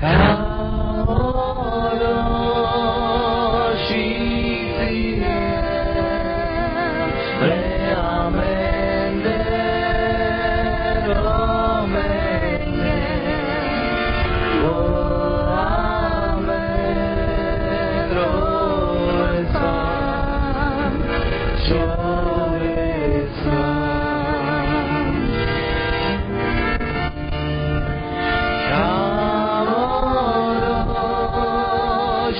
Come.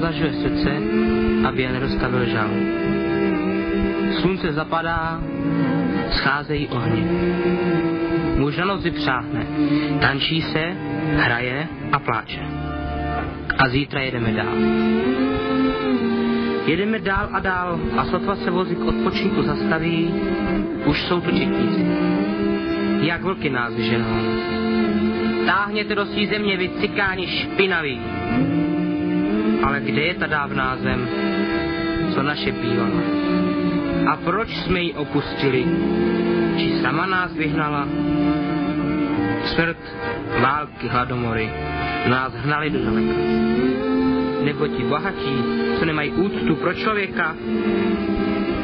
zvažuje srdce, aby je nedostavil žal. Slunce zapadá, scházejí ohně. Muž na noci přáhne, tančí se, hraje a pláče. A zítra jedeme dál. Jedeme dál a dál a sotva se vozík odpočinku zastaví, už jsou tu četníci. Jak vlky nás ženou. Táhněte do svý země, vy cikáni špinaví. Ale kde je ta dávná zem, co naše bývala? A proč jsme ji opustili? Či sama nás vyhnala? Smrt, války, hladomory nás hnali do daleka. Nebo ti bohatí, co nemají úctu pro člověka,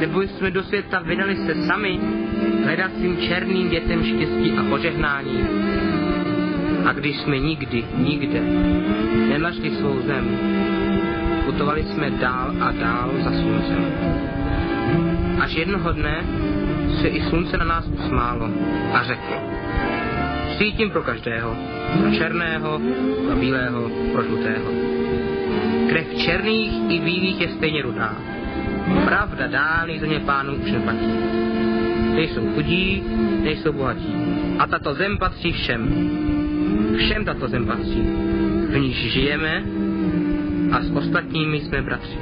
nebo jsme do světa vydali se sami hledat svým černým dětem štěstí a požehnání. A když jsme nikdy, nikde nenašli svou zem, putovali jsme dál a dál za sluncem. Až jednoho dne se i slunce na nás usmálo a řeklo. Svítím pro každého, pro černého, pro bílého, pro žlutého. Krev černých i bílých je stejně rudá. Pravda dálný země pánů už neplatí. Nejsou chudí, nejsou bohatí. A tato zem patří všem. Všem tato zem patří. V níž žijeme a s ostatními jsme bratři.